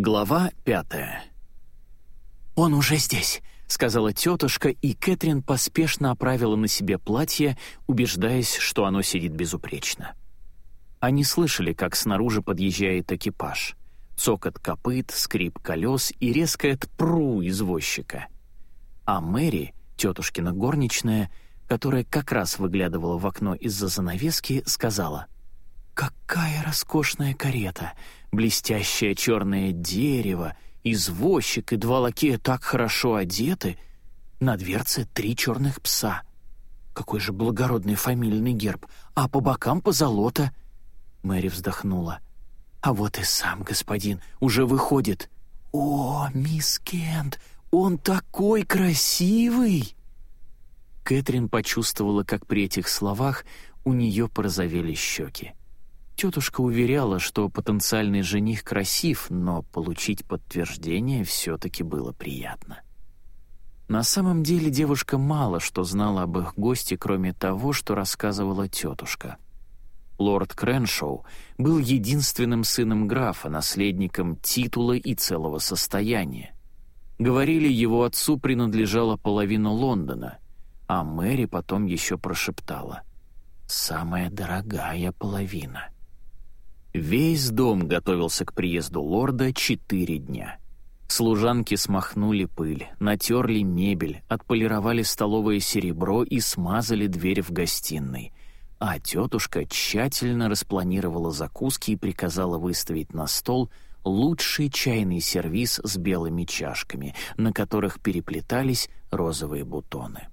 Глава пятая. «Он уже здесь», — сказала тетушка, и Кэтрин поспешно оправила на себе платье, убеждаясь, что оно сидит безупречно. Они слышали, как снаружи подъезжает экипаж. Цокот копыт, скрип колес и резкое «тпру» извозчика. А Мэри, тетушкина горничная, которая как раз выглядывала в окно из-за занавески, сказала — Какая роскошная карета! Блестящее черное дерево, извозчик и два лакея так хорошо одеты. На дверце три черных пса. Какой же благородный фамильный герб, а по бокам позолота. Мэри вздохнула. А вот и сам господин уже выходит. «О, мисс Кент, он такой красивый!» Кэтрин почувствовала, как при этих словах у нее порозовели щеки. Тетушка уверяла, что потенциальный жених красив, но получить подтверждение все-таки было приятно. На самом деле девушка мало что знала об их госте, кроме того, что рассказывала тетушка. Лорд Креншоу был единственным сыном графа, наследником титула и целого состояния. Говорили, его отцу принадлежала половина Лондона, а Мэри потом еще прошептала «самая дорогая половина». Весь дом готовился к приезду лорда четыре дня. Служанки смахнули пыль, натерли мебель, отполировали столовое серебро и смазали дверь в гостиной. А тетушка тщательно распланировала закуски и приказала выставить на стол лучший чайный сервиз с белыми чашками, на которых переплетались розовые бутоны.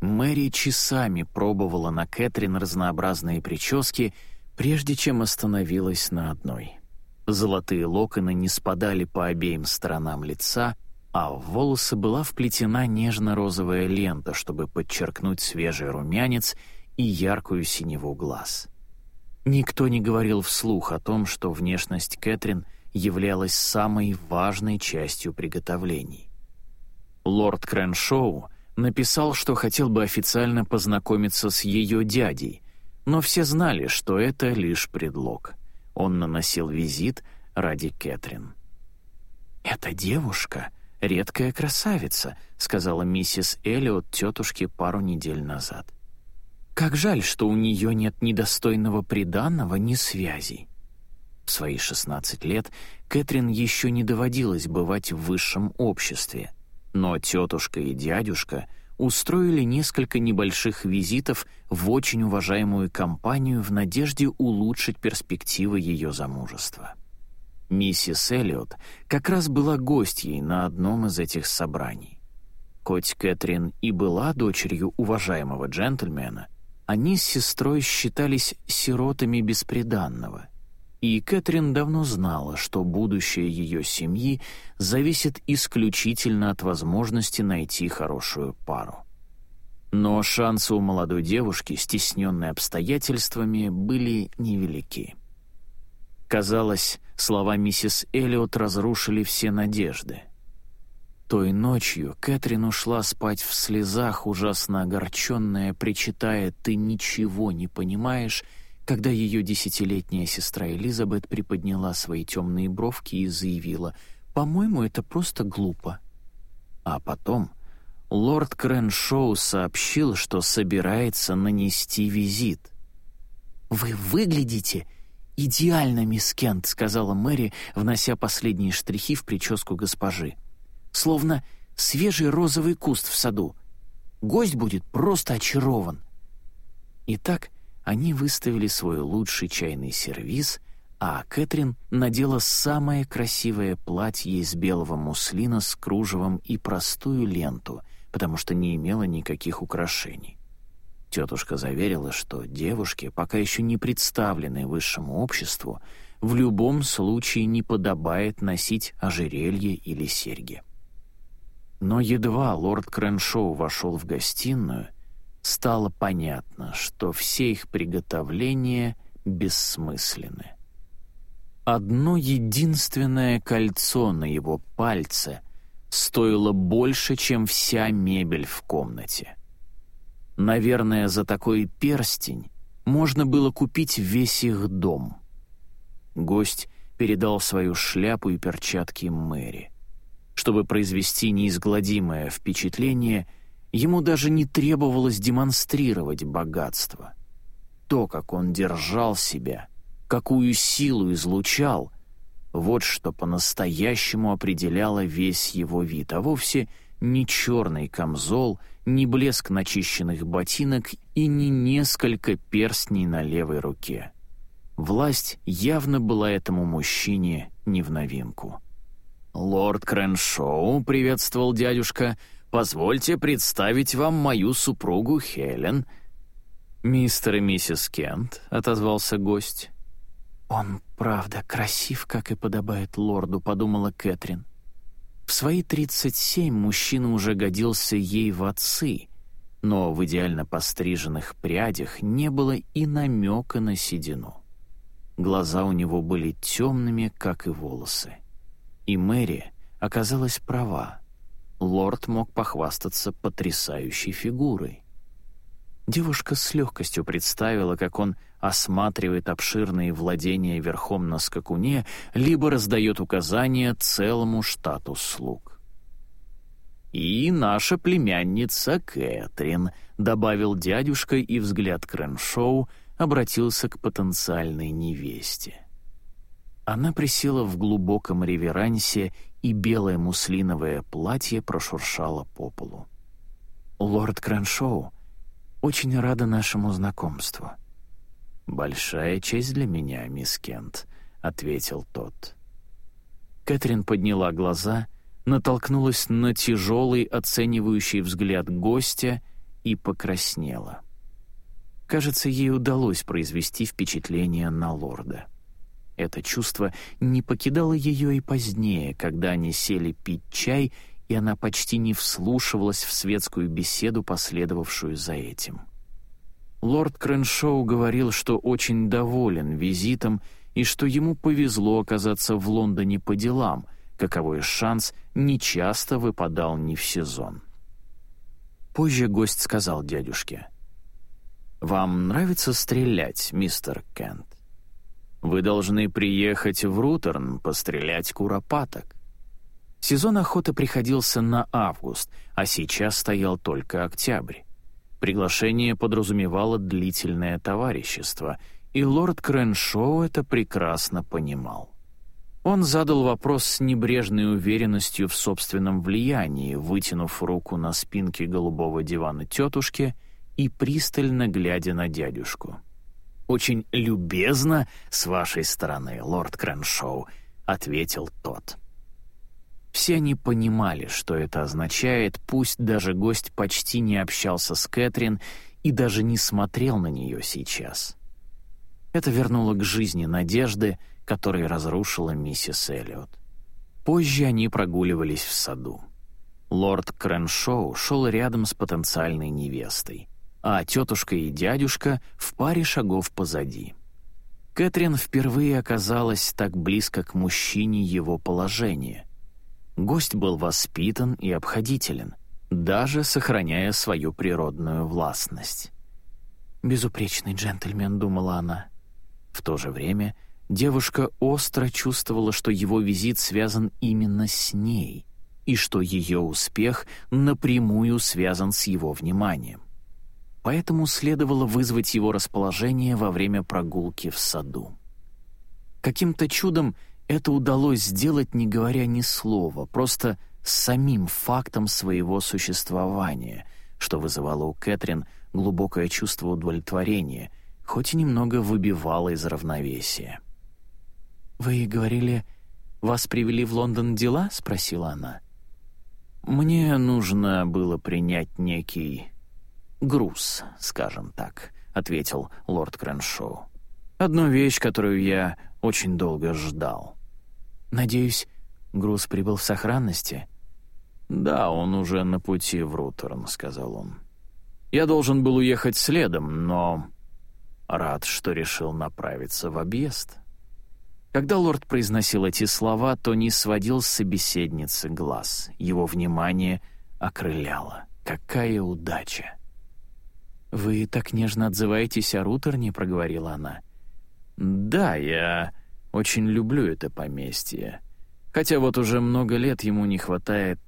Мэри часами пробовала на Кэтрин разнообразные прически — прежде чем остановилась на одной. Золотые локоны не спадали по обеим сторонам лица, а в волосы была вплетена нежно-розовая лента, чтобы подчеркнуть свежий румянец и яркую синеву глаз. Никто не говорил вслух о том, что внешность Кэтрин являлась самой важной частью приготовлений. Лорд Крэншоу написал, что хотел бы официально познакомиться с ее дядей, но все знали, что это лишь предлог. Он наносил визит ради Кэтрин. «Эта девушка — редкая красавица», — сказала миссис Эллиот тетушке пару недель назад. «Как жаль, что у нее нет ни достойного приданного, ни связей». В свои 16 лет Кэтрин еще не доводилось бывать в высшем обществе, но тетушка и дядюшка — устроили несколько небольших визитов в очень уважаемую компанию в надежде улучшить перспективы ее замужества. Миссис Эллиот как раз была гостьей на одном из этих собраний. Хоть Кэтрин и была дочерью уважаемого джентльмена, они с сестрой считались сиротами бесприданного — и Кэтрин давно знала, что будущее ее семьи зависит исключительно от возможности найти хорошую пару. Но шансы у молодой девушки, стесненной обстоятельствами, были невелики. Казалось, слова миссис Эллиот разрушили все надежды. Той ночью Кэтрин ушла спать в слезах, ужасно огорченная, причитая «ты ничего не понимаешь», когда ее десятилетняя сестра Элизабет приподняла свои темные бровки и заявила «По-моему, это просто глупо». А потом лорд Крэншоу сообщил, что собирается нанести визит. «Вы выглядите идеально, мисс Кент», — сказала Мэри, внося последние штрихи в прическу госпожи. «Словно свежий розовый куст в саду. Гость будет просто очарован». Итак, они выставили свой лучший чайный сервиз, а Кэтрин надела самое красивое платье из белого муслина с кружевом и простую ленту, потому что не имела никаких украшений. Тетушка заверила, что девушке, пока еще не представленной высшему обществу, в любом случае не подобает носить ожерелье или серьги. Но едва лорд Крэншоу вошел в гостиную, стало понятно, что все их приготовления бессмысленны. Одно единственное кольцо на его пальце стоило больше, чем вся мебель в комнате. Наверное, за такой перстень можно было купить весь их дом. Гость передал свою шляпу и перчатки Мэри. Чтобы произвести неизгладимое впечатление, ему даже не требовалось демонстрировать богатство. То, как он держал себя, какую силу излучал, вот что по-настоящему определяло весь его вид, а вовсе не черный камзол, не блеск начищенных ботинок и не несколько перстней на левой руке. Власть явно была этому мужчине не в новинку. «Лорд Крэншоу», — приветствовал дядюшка, — «позвольте представить вам мою супругу Хелен». «Мистер и миссис Кент», — отозвался гость. «Он, правда, красив, как и подобает лорду», — подумала Кэтрин. В свои 37 мужчина уже годился ей в отцы, но в идеально постриженных прядях не было и намека на седину. Глаза у него были темными, как и волосы. И Мэри оказалась права. Лорд мог похвастаться потрясающей фигурой. Девушка с легкостью представила, как он осматривает обширные владения верхом на скакуне, либо раздает указания целому штату слуг. «И наша племянница Кэтрин», — добавил дядюшка, и взгляд Крэншоу обратился к потенциальной невесте. Она присела в глубоком реверансе, и белое муслиновое платье прошуршало по полу. «Лорд Крэншоу, очень рада нашему знакомству». «Большая честь для меня, мисс Кент», — ответил тот. Кэтрин подняла глаза, натолкнулась на тяжелый оценивающий взгляд гостя и покраснела. Кажется, ей удалось произвести впечатление на лорда. Это чувство не покидало ее и позднее, когда они сели пить чай, и она почти не вслушивалась в светскую беседу, последовавшую за этим. Лорд Крэншоу говорил, что очень доволен визитом и что ему повезло оказаться в Лондоне по делам, каковой шанс нечасто выпадал не в сезон. Позже гость сказал дядюшке, «Вам нравится стрелять, мистер Кент? Вы должны приехать в Рутерн пострелять куропаток». Сезон охоты приходился на август, а сейчас стоял только октябрь. Приглашение подразумевало длительное товарищество, и лорд Крэншоу это прекрасно понимал. Он задал вопрос с небрежной уверенностью в собственном влиянии, вытянув руку на спинке голубого дивана тетушки и пристально глядя на дядюшку. «Очень любезно с вашей стороны, лорд Крэншоу», — ответил тот. Все они понимали, что это означает, пусть даже гость почти не общался с Кэтрин и даже не смотрел на нее сейчас. Это вернуло к жизни надежды, которые разрушила миссис Эллиот. Позже они прогуливались в саду. Лорд Крэншоу шел рядом с потенциальной невестой, а тетушка и дядюшка в паре шагов позади. Кэтрин впервые оказалась так близко к мужчине его положения — Гость был воспитан и обходителен, даже сохраняя свою природную властность. «Безупречный джентльмен», — думала она. В то же время девушка остро чувствовала, что его визит связан именно с ней и что ее успех напрямую связан с его вниманием. Поэтому следовало вызвать его расположение во время прогулки в саду. Каким-то чудом это удалось сделать, не говоря ни слова, просто самим фактом своего существования, что вызывало у Кэтрин глубокое чувство удовлетворения, хоть и немного выбивало из равновесия. «Вы говорили, вас привели в Лондон дела?» — спросила она. «Мне нужно было принять некий груз, скажем так», — ответил лорд Крэншоу. «Одну вещь, которую я очень долго ждал. Надеюсь, груз прибыл в сохранности? Да, он уже на пути в Рутерн, сказал он. Я должен был уехать следом, но рад, что решил направиться в объезд. Когда лорд произносил эти слова, то не сводил с собеседницы глаз. Его внимание окрыляло. Какая удача! «Вы так нежно отзываетесь о Рутерне», — проговорила она. «Да, я очень люблю это поместье, хотя вот уже много лет ему не хватает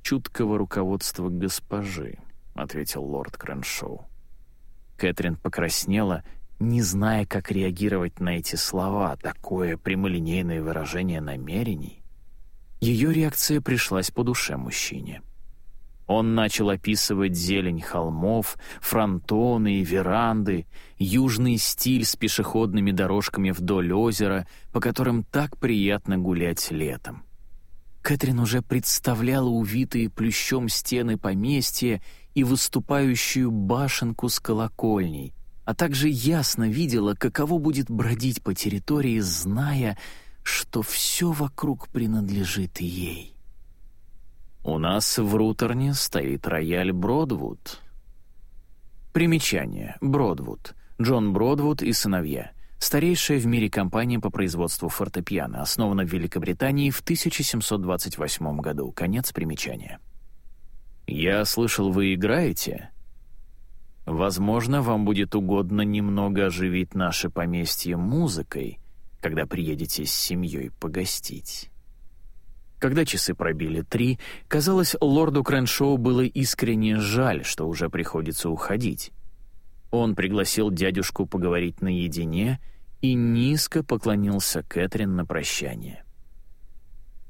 чуткого руководства госпожи», — ответил лорд Крэншоу. Кэтрин покраснела, не зная, как реагировать на эти слова, такое прямолинейное выражение намерений. Ее реакция пришлась по душе мужчине. Он начал описывать зелень холмов, фронтоны и веранды, южный стиль с пешеходными дорожками вдоль озера, по которым так приятно гулять летом. Кэтрин уже представляла увитые плющом стены поместья и выступающую башенку с колокольней, а также ясно видела, каково будет бродить по территории, зная, что все вокруг принадлежит ей. «У нас в Рутерне стоит рояль Бродвуд». Примечание. Бродвуд. Джон Бродвуд и сыновья. Старейшая в мире компания по производству фортепиано, основана в Великобритании в 1728 году. Конец примечания. «Я слышал, вы играете?» «Возможно, вам будет угодно немного оживить наше поместье музыкой, когда приедете с семьей погостить». Когда часы пробили три, казалось, лорду Крэншоу было искренне жаль, что уже приходится уходить. Он пригласил дядюшку поговорить наедине и низко поклонился Кэтрин на прощание.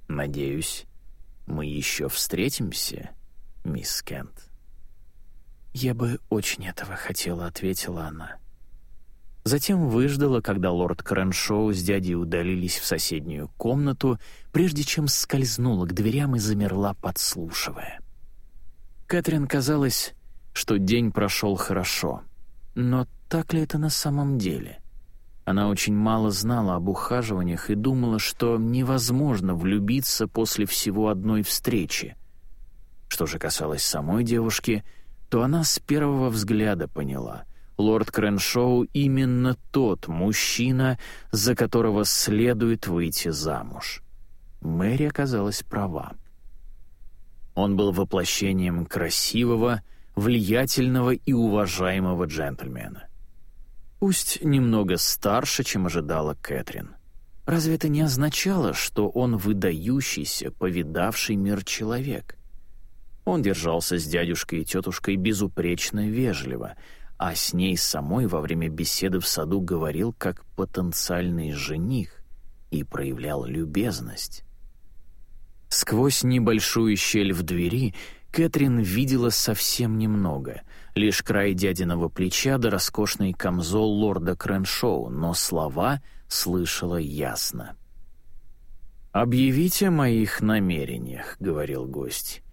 «Надеюсь, мы еще встретимся?» мисс Кент. «Я бы очень этого хотела», — ответила она. Затем выждала, когда лорд Крэншоу с дядей удалились в соседнюю комнату, прежде чем скользнула к дверям и замерла, подслушивая. Кэтрин казалось, что день прошел хорошо. Но так ли это на самом деле? Она очень мало знала об ухаживаниях и думала, что невозможно влюбиться после всего одной встречи — что же касалось самой девушки, то она с первого взгляда поняла — лорд Крэншоу именно тот мужчина, за которого следует выйти замуж. Мэри оказалась права. Он был воплощением красивого, влиятельного и уважаемого джентльмена. Пусть немного старше, чем ожидала Кэтрин. Разве это не означало, что он выдающийся, повидавший мир человек? Он держался с дядюшкой и тетушкой безупречно вежливо, а с ней самой во время беседы в саду говорил как потенциальный жених и проявлял любезность. Сквозь небольшую щель в двери Кэтрин видела совсем немного, лишь край дядиного плеча да роскошный камзол лорда Крэншоу, но слова слышала ясно. «Объявите о моих намерениях», — говорил гость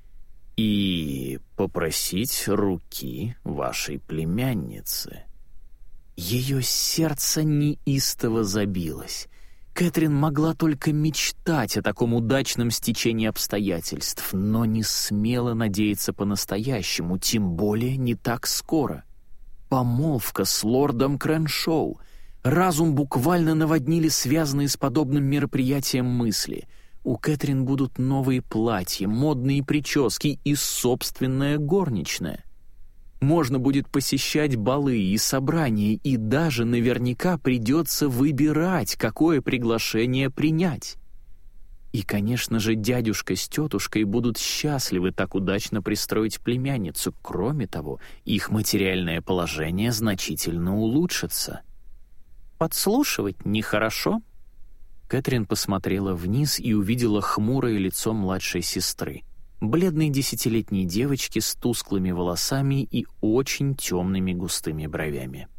и попросить руки вашей племянницы». Ее сердце неистово забилось. Кэтрин могла только мечтать о таком удачном стечении обстоятельств, но не смела надеяться по-настоящему, тем более не так скоро. Помолвка с лордом Крэншоу. Разум буквально наводнили связанные с подобным мероприятием мысли — у Кэтрин будут новые платья, модные прически и собственная горничная. Можно будет посещать балы и собрания, и даже наверняка придется выбирать, какое приглашение принять. И, конечно же, дядюшка с тетушкой будут счастливы так удачно пристроить племянницу. Кроме того, их материальное положение значительно улучшится. Подслушивать нехорошо, Кэтрин посмотрела вниз и увидела хмурое лицо младшей сестры, бледной десятилетней девочки с тусклыми волосами и очень темными густыми бровями.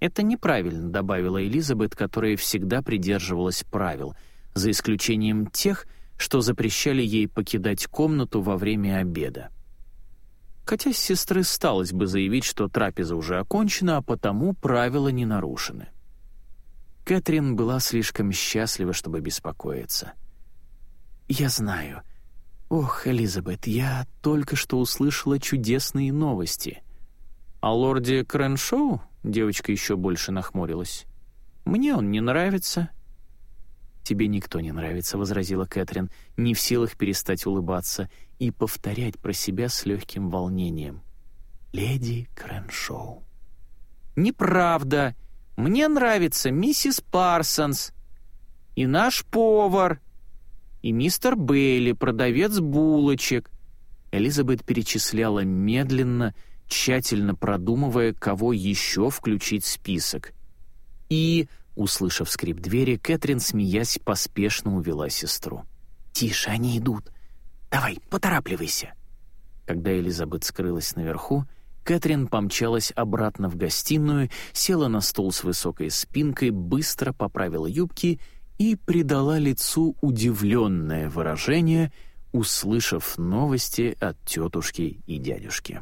«Это неправильно», — добавила Элизабет, которая всегда придерживалась правил, за исключением тех, что запрещали ей покидать комнату во время обеда. Хотя с сестры сталось бы заявить, что трапеза уже окончена, а потому правила не нарушены. Кэтрин была слишком счастлива, чтобы беспокоиться. «Я знаю. Ох, Элизабет, я только что услышала чудесные новости». «О лорде Крэншоу?» — девочка еще больше нахмурилась. «Мне он не нравится». «Тебе никто не нравится», — возразила Кэтрин, не в силах перестать улыбаться и повторять про себя с легким волнением. «Леди Крэншоу». «Неправда!» Мне нравится миссис Парсонс и наш повар, и мистер Бейли, продавец булочек». Элизабет перечисляла медленно, тщательно продумывая, кого еще включить в список. И, услышав скрип двери, Кэтрин, смеясь, поспешно увела сестру. «Тише, они идут. Давай, поторапливайся». Когда Элизабет скрылась наверху, Кэтрин помчалась обратно в гостиную, села на стул с высокой спинкой, быстро поправила юбки и придала лицу удивленное выражение, услышав новости от тетушки и дядюшки.